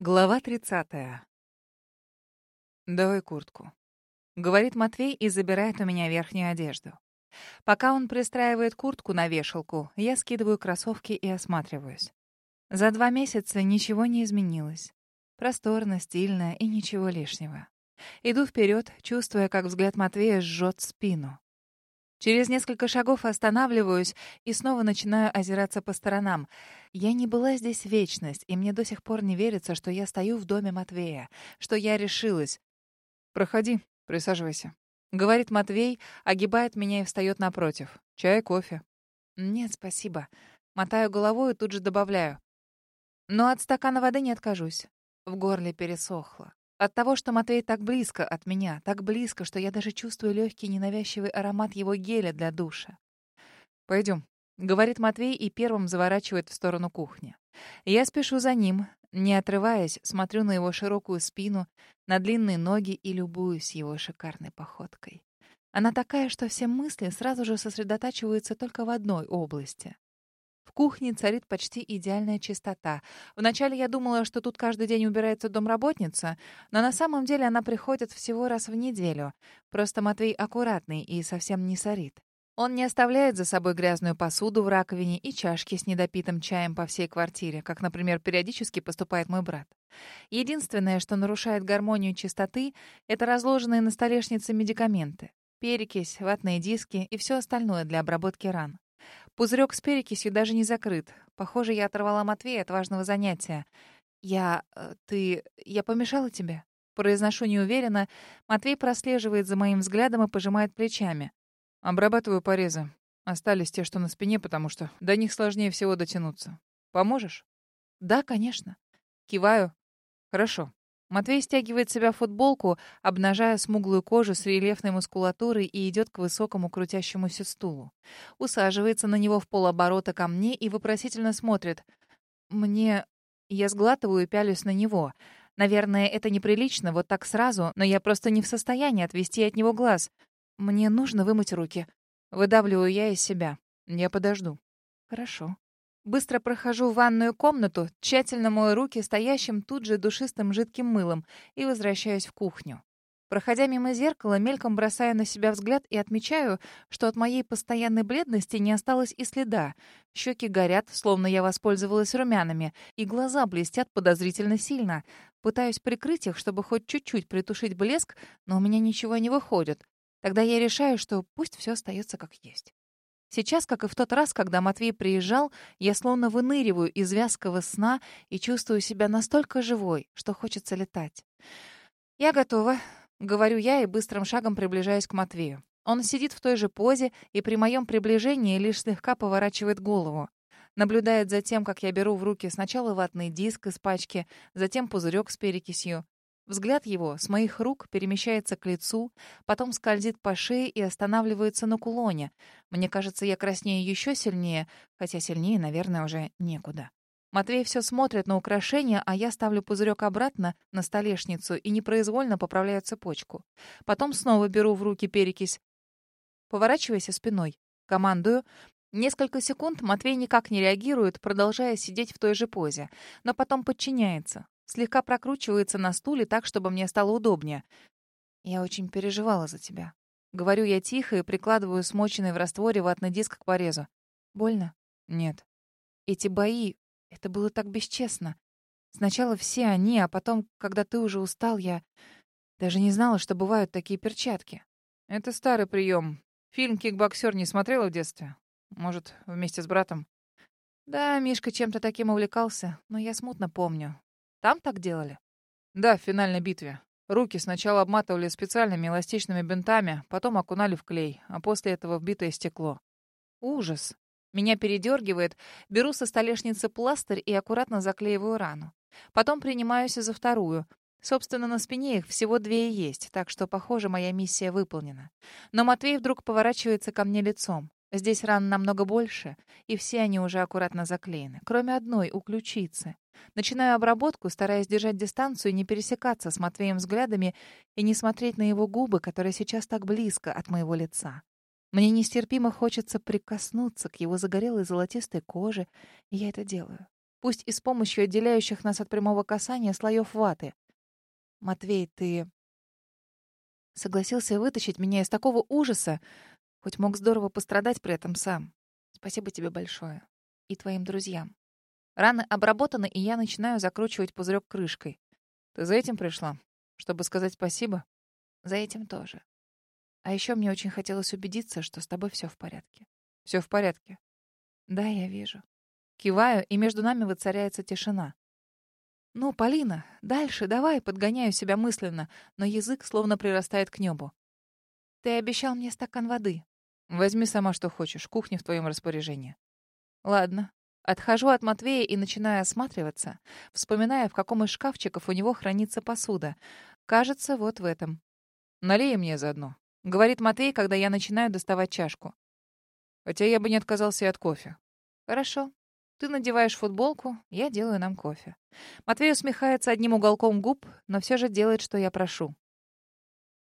Глава 30. «Давай куртку», — говорит Матвей и забирает у меня верхнюю одежду. Пока он пристраивает куртку на вешалку, я скидываю кроссовки и осматриваюсь. За два месяца ничего не изменилось. Просторно, стильно и ничего лишнего. Иду вперед, чувствуя, как взгляд Матвея жжет спину. Через несколько шагов останавливаюсь и снова начинаю озираться по сторонам. Я не была здесь вечность, и мне до сих пор не верится, что я стою в доме Матвея, что я решилась. «Проходи, присаживайся», — говорит Матвей, огибает меня и встает напротив. «Чай, кофе?» «Нет, спасибо». Мотаю головой и тут же добавляю. «Но от стакана воды не откажусь». В горле пересохло. От того, что Матвей так близко от меня, так близко, что я даже чувствую легкий ненавязчивый аромат его геля для душа. «Пойдем», — говорит Матвей и первым заворачивает в сторону кухни. Я спешу за ним, не отрываясь, смотрю на его широкую спину, на длинные ноги и любуюсь его шикарной походкой. Она такая, что все мысли сразу же сосредотачиваются только в одной области кухне царит почти идеальная чистота. Вначале я думала, что тут каждый день убирается домработница, но на самом деле она приходит всего раз в неделю. Просто Матвей аккуратный и совсем не сорит. Он не оставляет за собой грязную посуду в раковине и чашки с недопитым чаем по всей квартире, как, например, периодически поступает мой брат. Единственное, что нарушает гармонию чистоты, это разложенные на столешнице медикаменты. Перекись, ватные диски и все остальное для обработки ран. Пузырек с перекисью даже не закрыт. Похоже, я оторвала Матвея от важного занятия. «Я... Э, ты... Я помешала тебе?» Произношу неуверенно. Матвей прослеживает за моим взглядом и пожимает плечами. «Обрабатываю порезы. Остались те, что на спине, потому что до них сложнее всего дотянуться. Поможешь?» «Да, конечно». Киваю. «Хорошо. Матвей стягивает себя футболку, обнажая смуглую кожу с рельефной мускулатурой и идет к высокому крутящемуся стулу. Усаживается на него в полоборота ко мне и вопросительно смотрит. Мне... Я сглатываю и пялюсь на него. Наверное, это неприлично вот так сразу, но я просто не в состоянии отвести от него глаз. Мне нужно вымыть руки. Выдавливаю я из себя. Я подожду. Хорошо. Быстро прохожу в ванную комнату, тщательно мою руки стоящим тут же душистым жидким мылом и возвращаюсь в кухню. Проходя мимо зеркала, мельком бросаю на себя взгляд и отмечаю, что от моей постоянной бледности не осталось и следа. Щеки горят, словно я воспользовалась румянами, и глаза блестят подозрительно сильно. Пытаюсь прикрыть их, чтобы хоть чуть-чуть притушить блеск, но у меня ничего не выходит. Тогда я решаю, что пусть все остается как есть. Сейчас, как и в тот раз, когда Матвей приезжал, я словно выныриваю из вязкого сна и чувствую себя настолько живой, что хочется летать. «Я готова», — говорю я и быстрым шагом приближаюсь к Матвею. Он сидит в той же позе и при моем приближении лишь слегка поворачивает голову. Наблюдает за тем, как я беру в руки сначала ватный диск из пачки, затем пузырек с перекисью. Взгляд его с моих рук перемещается к лицу, потом скользит по шее и останавливается на кулоне. Мне кажется, я краснею еще сильнее, хотя сильнее, наверное, уже некуда. Матвей все смотрит на украшение, а я ставлю пузырек обратно на столешницу и непроизвольно поправляю цепочку. Потом снова беру в руки перекись. Поворачивайся спиной. Командую. Несколько секунд Матвей никак не реагирует, продолжая сидеть в той же позе, но потом подчиняется слегка прокручивается на стуле так, чтобы мне стало удобнее. Я очень переживала за тебя. Говорю я тихо и прикладываю смоченный в растворе ватный диск к порезу. Больно? Нет. Эти бои, это было так бесчестно. Сначала все они, а потом, когда ты уже устал, я даже не знала, что бывают такие перчатки. Это старый прием. Фильм «Кикбоксер» не смотрела в детстве? Может, вместе с братом? Да, Мишка чем-то таким увлекался, но я смутно помню. Там так делали? Да, в финальной битве. Руки сначала обматывали специальными эластичными бинтами, потом окунали в клей, а после этого в битое стекло. Ужас. Меня передергивает, беру со столешницы пластырь и аккуратно заклеиваю рану. Потом принимаюсь за вторую. Собственно, на спине их всего две и есть, так что, похоже, моя миссия выполнена. Но Матвей вдруг поворачивается ко мне лицом. Здесь ран намного больше, и все они уже аккуратно заклеены, кроме одной, у ключицы. Начинаю обработку, стараясь держать дистанцию и не пересекаться с Матвеем взглядами и не смотреть на его губы, которые сейчас так близко от моего лица. Мне нестерпимо хочется прикоснуться к его загорелой золотистой коже, и я это делаю. пусть и с помощью отделяющих нас от прямого касания слоев ваты. «Матвей, ты...» Согласился вытащить меня из такого ужаса, хоть мог здорово пострадать при этом сам. Спасибо тебе большое. И твоим друзьям. Раны обработаны, и я начинаю закручивать пузырек крышкой. Ты за этим пришла? Чтобы сказать спасибо? За этим тоже. А еще мне очень хотелось убедиться, что с тобой все в порядке. Все в порядке. Да, я вижу. Киваю, и между нами воцаряется тишина. «Ну, Полина, дальше давай», — подгоняю себя мысленно, но язык словно прирастает к небу. «Ты обещал мне стакан воды». «Возьми сама, что хочешь, кухня в твоем распоряжении». «Ладно». Отхожу от Матвея и начинаю осматриваться, вспоминая, в каком из шкафчиков у него хранится посуда. Кажется, вот в этом. «Налей мне заодно», — говорит Матвей, когда я начинаю доставать чашку. «Хотя я бы не отказался и от кофе». «Хорошо. Ты надеваешь футболку, я делаю нам кофе. Матвей усмехается одним уголком губ, но все же делает, что я прошу.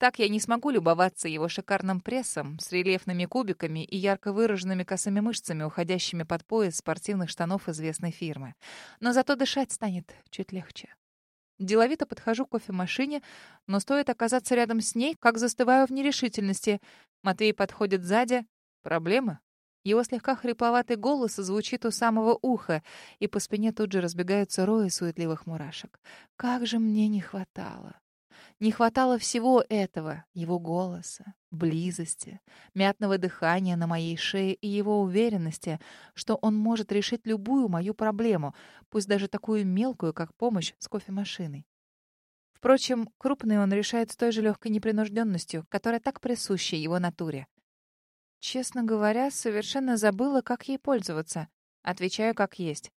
Так я не смогу любоваться его шикарным прессом с рельефными кубиками и ярко выраженными косыми мышцами, уходящими под пояс спортивных штанов известной фирмы. Но зато дышать станет чуть легче. Деловито подхожу к кофемашине, но стоит оказаться рядом с ней, как застываю в нерешительности. Матвей подходит сзади. Проблемы? Его слегка хрипловатый голос звучит у самого уха, и по спине тут же разбегаются рои суетливых мурашек. Как же мне не хватало. Не хватало всего этого, его голоса, близости, мятного дыхания на моей шее и его уверенности, что он может решить любую мою проблему, пусть даже такую мелкую, как помощь с кофемашиной. Впрочем, крупный он решает с той же легкой непринужденностью, которая так присуща его натуре. Честно говоря, совершенно забыла, как ей пользоваться. Отвечаю как есть.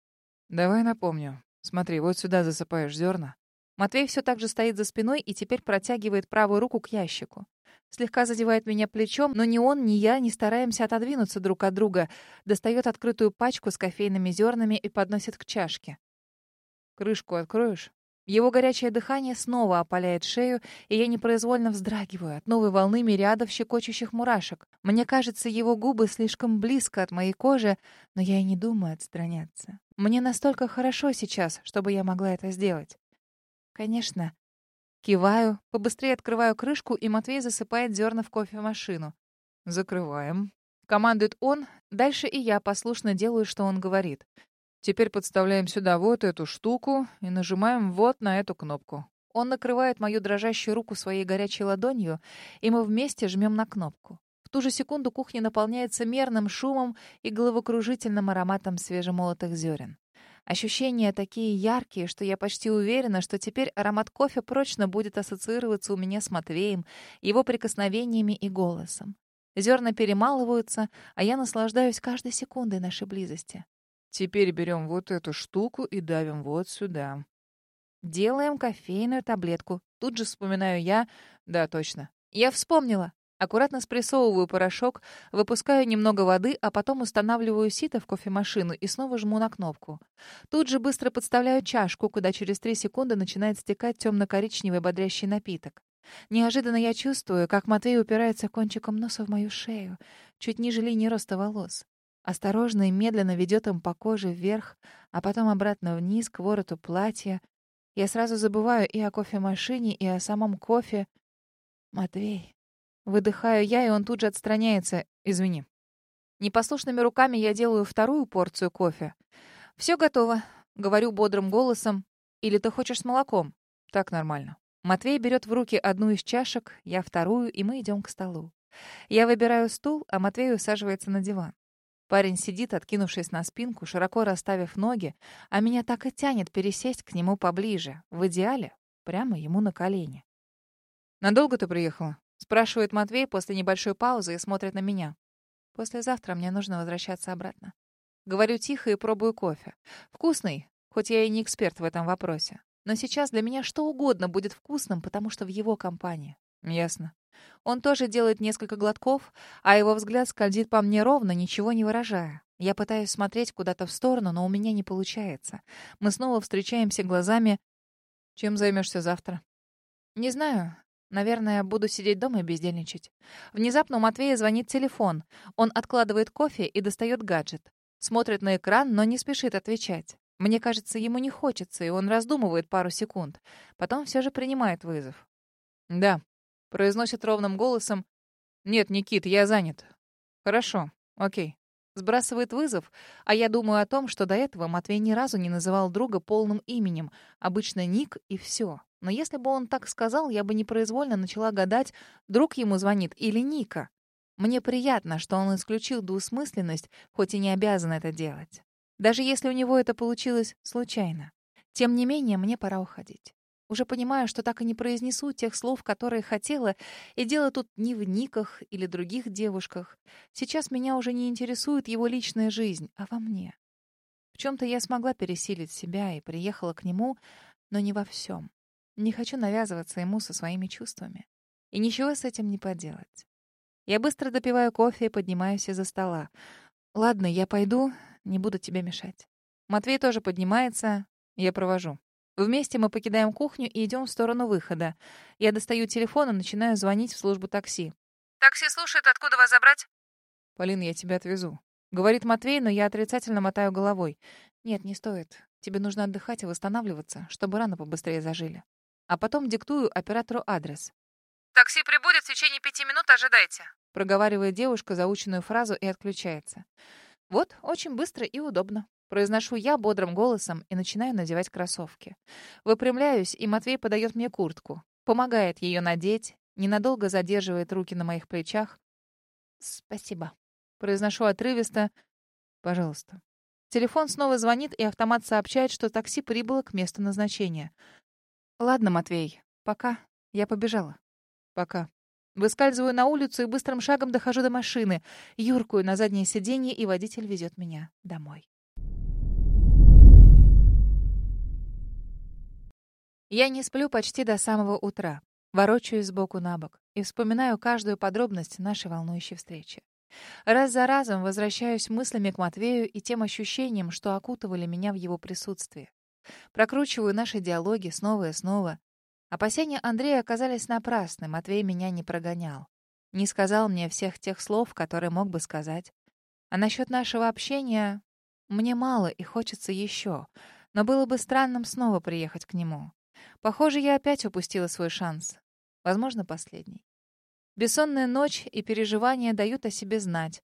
«Давай напомню. Смотри, вот сюда засыпаешь зерна». Матвей все так же стоит за спиной и теперь протягивает правую руку к ящику. Слегка задевает меня плечом, но ни он, ни я не стараемся отодвинуться друг от друга. Достает открытую пачку с кофейными зернами и подносит к чашке. «Крышку откроешь?» Его горячее дыхание снова опаляет шею, и я непроизвольно вздрагиваю от новой волны мириадов щекочущих мурашек. Мне кажется, его губы слишком близко от моей кожи, но я и не думаю отстраняться. Мне настолько хорошо сейчас, чтобы я могла это сделать. Конечно. Киваю, побыстрее открываю крышку, и Матвей засыпает зерна в кофемашину. «Закрываем», — командует он. Дальше и я послушно делаю, что он говорит. Теперь подставляем сюда вот эту штуку и нажимаем вот на эту кнопку. Он накрывает мою дрожащую руку своей горячей ладонью, и мы вместе жмем на кнопку. В ту же секунду кухня наполняется мерным шумом и головокружительным ароматом свежемолотых зерен. Ощущения такие яркие, что я почти уверена, что теперь аромат кофе прочно будет ассоциироваться у меня с Матвеем, его прикосновениями и голосом. Зерна перемалываются, а я наслаждаюсь каждой секундой нашей близости. Теперь берем вот эту штуку и давим вот сюда. Делаем кофейную таблетку. Тут же вспоминаю я... Да, точно. Я вспомнила. Аккуратно спрессовываю порошок, выпускаю немного воды, а потом устанавливаю сито в кофемашину и снова жму на кнопку. Тут же быстро подставляю чашку, куда через три секунды начинает стекать темно-коричневый бодрящий напиток. Неожиданно я чувствую, как Матвей упирается кончиком носа в мою шею, чуть ниже линии роста волос. Осторожно и медленно ведет им по коже вверх, а потом обратно вниз к вороту платья. Я сразу забываю и о кофемашине, и о самом кофе. Матвей. Выдыхаю я, и он тут же отстраняется. Извини. Непослушными руками я делаю вторую порцию кофе. Все готово, говорю бодрым голосом. Или ты хочешь с молоком? Так нормально. Матвей берет в руки одну из чашек, я вторую, и мы идем к столу. Я выбираю стул, а Матвей усаживается на диван. Парень сидит, откинувшись на спинку, широко расставив ноги, а меня так и тянет пересесть к нему поближе. В идеале прямо ему на колени. «Надолго ты приехала?» — спрашивает Матвей после небольшой паузы и смотрит на меня. «Послезавтра мне нужно возвращаться обратно». Говорю тихо и пробую кофе. Вкусный, хоть я и не эксперт в этом вопросе. Но сейчас для меня что угодно будет вкусным, потому что в его компании. Ясно. Он тоже делает несколько глотков, а его взгляд скользит по мне ровно, ничего не выражая. Я пытаюсь смотреть куда-то в сторону, но у меня не получается. Мы снова встречаемся глазами. Чем займешься завтра? Не знаю. Наверное, буду сидеть дома и бездельничать. Внезапно у Матвея звонит телефон. Он откладывает кофе и достает гаджет. Смотрит на экран, но не спешит отвечать. Мне кажется, ему не хочется, и он раздумывает пару секунд. Потом все же принимает вызов. «Да», — произносит ровным голосом. «Нет, Никит, я занят». «Хорошо, окей». Сбрасывает вызов, а я думаю о том, что до этого Матвей ни разу не называл друга полным именем. Обычно Ник и все. Но если бы он так сказал, я бы непроизвольно начала гадать, друг ему звонит или Ника. Мне приятно, что он исключил двусмысленность, хоть и не обязан это делать. Даже если у него это получилось случайно. Тем не менее, мне пора уходить. Уже понимаю, что так и не произнесу тех слов, которые хотела, и дело тут не в Никах или других девушках. Сейчас меня уже не интересует его личная жизнь, а во мне. В чем-то я смогла пересилить себя и приехала к нему, но не во всем. Не хочу навязываться ему со своими чувствами. И ничего с этим не поделать. Я быстро допиваю кофе и поднимаюсь из-за стола. «Ладно, я пойду, не буду тебе мешать». Матвей тоже поднимается, я провожу. Вместе мы покидаем кухню и идем в сторону выхода. Я достаю телефон и начинаю звонить в службу такси. «Такси слушает, откуда вас забрать?» «Полин, я тебя отвезу». Говорит Матвей, но я отрицательно мотаю головой. «Нет, не стоит. Тебе нужно отдыхать и восстанавливаться, чтобы раны побыстрее зажили». А потом диктую оператору адрес. «Такси прибудет в течение пяти минут, ожидайте», проговаривает девушка заученную фразу и отключается. Вот, очень быстро и удобно. Произношу я бодрым голосом и начинаю надевать кроссовки. Выпрямляюсь, и Матвей подает мне куртку. Помогает ее надеть, ненадолго задерживает руки на моих плечах. «Спасибо». Произношу отрывисто. «Пожалуйста». Телефон снова звонит, и автомат сообщает, что такси прибыло к месту назначения. «Ладно, Матвей, пока. Я побежала». «Пока». Выскальзываю на улицу и быстрым шагом дохожу до машины. Юркую на заднее сиденье, и водитель везет меня домой. Я не сплю почти до самого утра. Ворочаюсь сбоку на бок и вспоминаю каждую подробность нашей волнующей встречи. Раз за разом возвращаюсь мыслями к Матвею и тем ощущениям, что окутывали меня в его присутствии. Прокручиваю наши диалоги снова и снова. Опасения Андрея оказались напрасны, Матвей меня не прогонял. Не сказал мне всех тех слов, которые мог бы сказать. А насчет нашего общения мне мало и хочется еще, но было бы странным снова приехать к нему. Похоже, я опять упустила свой шанс. Возможно, последний. Бессонная ночь и переживания дают о себе знать.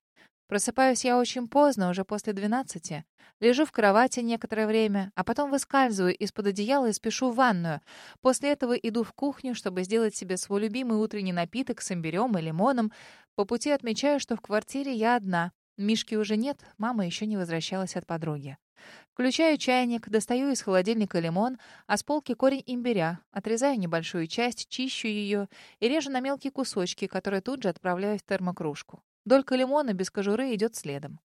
Просыпаюсь я очень поздно, уже после двенадцати. Лежу в кровати некоторое время, а потом выскальзываю из-под одеяла и спешу в ванную. После этого иду в кухню, чтобы сделать себе свой любимый утренний напиток с имбирем и лимоном. По пути отмечаю, что в квартире я одна. Мишки уже нет, мама еще не возвращалась от подруги. Включаю чайник, достаю из холодильника лимон, а с полки корень имбиря, отрезаю небольшую часть, чищу ее и режу на мелкие кусочки, которые тут же отправляю в термокружку. Долька лимона без кожуры идет следом.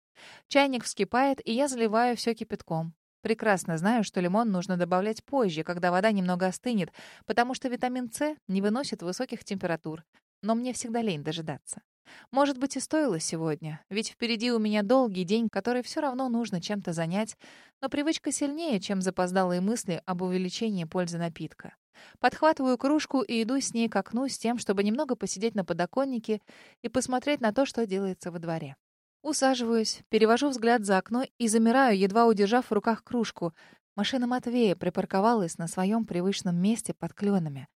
Чайник вскипает, и я заливаю все кипятком. Прекрасно знаю, что лимон нужно добавлять позже, когда вода немного остынет, потому что витамин С не выносит высоких температур. Но мне всегда лень дожидаться. Может быть, и стоило сегодня, ведь впереди у меня долгий день, который все равно нужно чем-то занять, но привычка сильнее, чем запоздалые мысли об увеличении пользы напитка. Подхватываю кружку и иду с ней к окну с тем, чтобы немного посидеть на подоконнике и посмотреть на то, что делается во дворе. Усаживаюсь, перевожу взгляд за окно и замираю, едва удержав в руках кружку. Машина Матвея припарковалась на своем привычном месте под кленами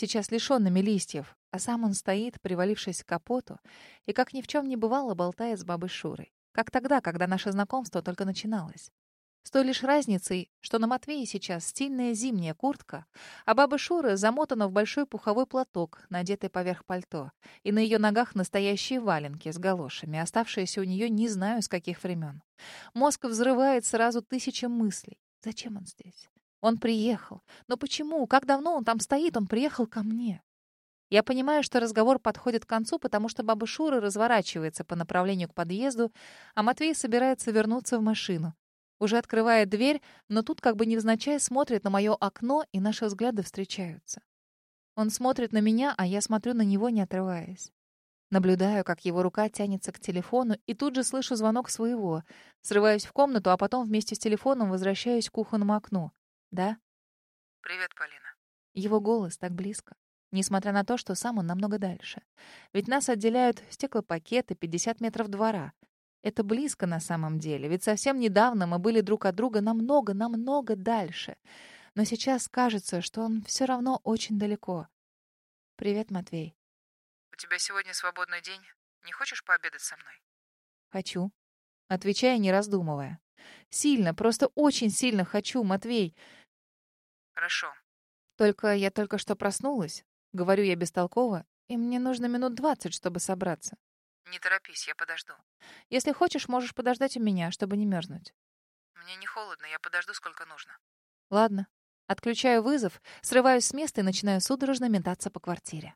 сейчас лишенными листьев, а сам он стоит, привалившись к капоту, и, как ни в чем не бывало, болтает с бабой Шурой. Как тогда, когда наше знакомство только начиналось. С той лишь разницей, что на Матвее сейчас стильная зимняя куртка, а баба Шура замотана в большой пуховой платок, надетый поверх пальто, и на ее ногах настоящие валенки с галошами, оставшиеся у нее не знаю с каких времен. Мозг взрывает сразу тысячи мыслей. Зачем он здесь? Он приехал. Но почему? Как давно он там стоит? Он приехал ко мне. Я понимаю, что разговор подходит к концу, потому что баба Шура разворачивается по направлению к подъезду, а Матвей собирается вернуться в машину. Уже открывает дверь, но тут как бы невзначай смотрит на мое окно, и наши взгляды встречаются. Он смотрит на меня, а я смотрю на него, не отрываясь. Наблюдаю, как его рука тянется к телефону, и тут же слышу звонок своего. Срываюсь в комнату, а потом вместе с телефоном возвращаюсь к кухонному окну. Да? Привет, Полина. Его голос так близко, несмотря на то, что сам он намного дальше. Ведь нас отделяют стеклопакеты 50 метров двора. Это близко на самом деле, ведь совсем недавно мы были друг от друга намного-намного дальше. Но сейчас кажется, что он все равно очень далеко. Привет, Матвей. У тебя сегодня свободный день. Не хочешь пообедать со мной? Хочу. Отвечая, не раздумывая. Сильно, просто очень сильно хочу, Матвей. Хорошо. Только я только что проснулась. Говорю я бестолково, и мне нужно минут двадцать, чтобы собраться. Не торопись, я подожду. Если хочешь, можешь подождать у меня, чтобы не мерзнуть. Мне не холодно, я подожду сколько нужно. Ладно. Отключаю вызов, срываюсь с места и начинаю судорожно метаться по квартире.